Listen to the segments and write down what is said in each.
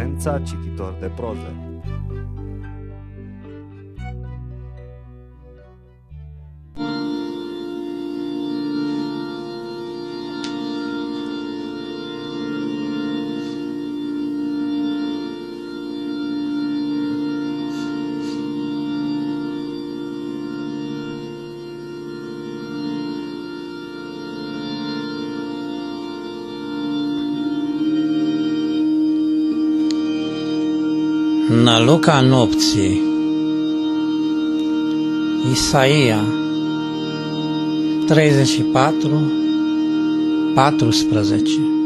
Potența cititor de proză Năluca nopții Isaia 34 14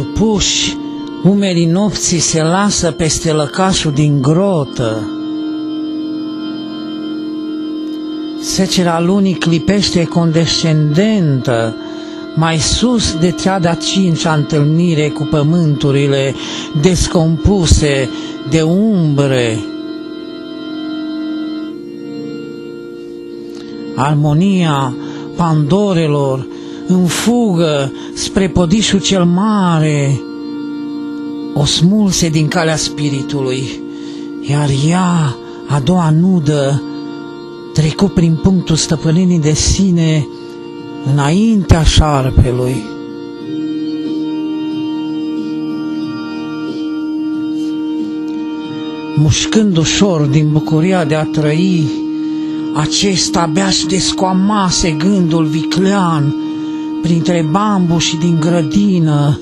Supuși, umerii nopții se lasă peste lăcașul din grotă. Secera lunii clipește condescendentă, mai sus de cea de-a cincea întâlnire cu pământurile descompuse de umbre. Armonia pandorelor în fugă spre podișul cel mare, o smulse din calea spiritului, iar ea, a doua nudă, trecu prin punctul stăpânirii de sine înaintea șarpelui. Mușcând ușor din bucuria de a trăi, acesta abia-și descoamase gândul viclean, printre bambuși din grădină,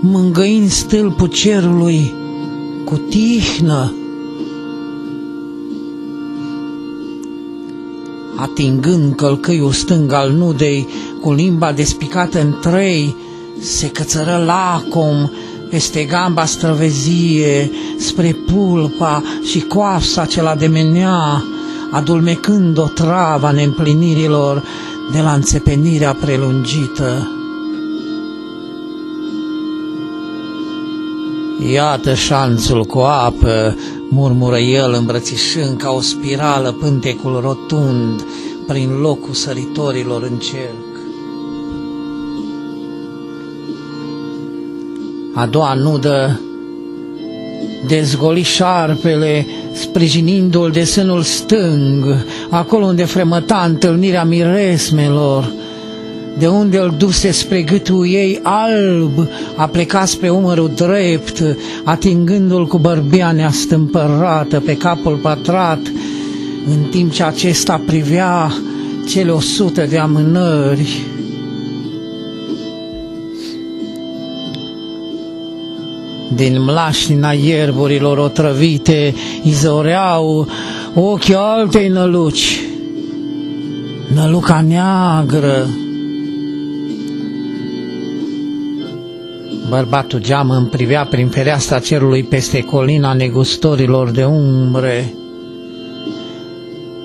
mângăind stâlpul cerului cu tihnă. Atingând călcâiul stâng al nudei, cu limba despicată în trei, se cățără lacom peste gamba străvezie, spre pulpa și coasa ce la demenea, adulmecând o trava neîmplinirilor, de la înțepenirea prelungită. Iată șanțul cu apă, murmură el îmbrățișând ca o spirală pântecul rotund prin locul săritorilor în cerc. A doua nudă dezgoli șarpele sprijinindu-l de sânul stâng, acolo unde fremăta întâlnirea miresmelor, de unde îl duse spre gâtul ei alb, a plecat spre umărul drept, atingându-l cu bărbia neastâmpărată pe capul pătrat, în timp ce acesta privea cele o sută de amânări. Din mlașnina ierburilor otrăvite izăreau ochii altei năluci, năluca neagră. Bărbatul geamă îmi privea prin fereastra cerului peste colina negustorilor de umbre.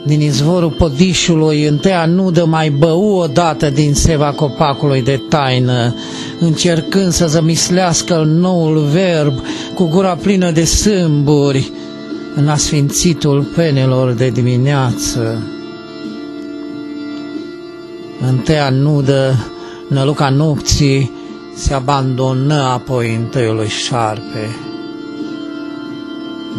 Din izvorul podișului, întâia nudă mai bău odată din seva copacului de taină, încercând să zămislească noul verb cu gura plină de sâmburi în asfințitul penelor de dimineață. Întâia nudă, năluca nopții, se abandonă apoi întâiului șarpe.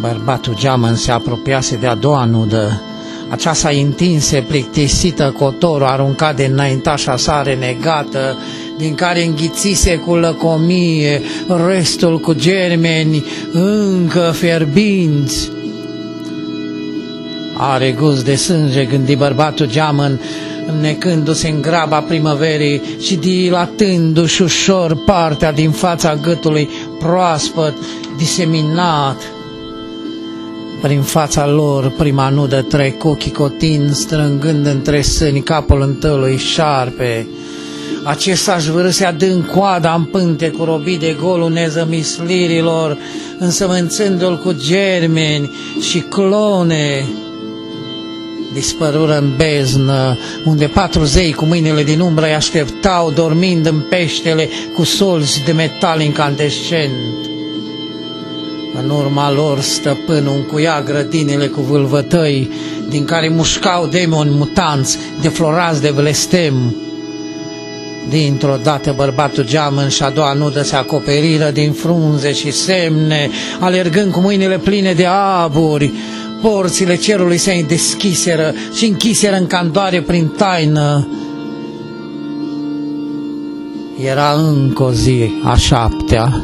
Bărbatul geamăn se apropiase de a doua nudă, aceasta întinse, plictisită, cotorul aruncat de înaintașa sa renegată, din care înghițise cu lăcomie restul cu germeni încă fierbinți. Are gust de sânge, gândi bărbatul geamăn, necându-se în graba primăverii și dilatându-și ușor partea din fața gâtului proaspăt, diseminat. Prin fața lor prima nudă trecu chicotin, strângând între sâni capul întâlui șarpe. Acesta își vârâse adânc coada în pânte cu robii de golul nezămislirilor, însămânțându-l cu germeni și clone. dispărură în beznă, unde patru zei cu mâinile din umbră îi așteptau, dormind în peștele cu solzi de metal incandescent. În urma lor stăpânul încuia grădinile cu vâlvătăi, din care mușcau demoni mutanți, deflorați de blestem. Dintr-o dată bărbatul geamăn și a doua nudă se acoperiră din frunze și semne, alergând cu mâinile pline de aburi. Porțile cerului se deschiseră și închiseră în candoare prin taină. Era încă o zi a șaptea